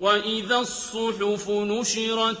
وَإِذَا الصُّحُفُ نُشِرَتْ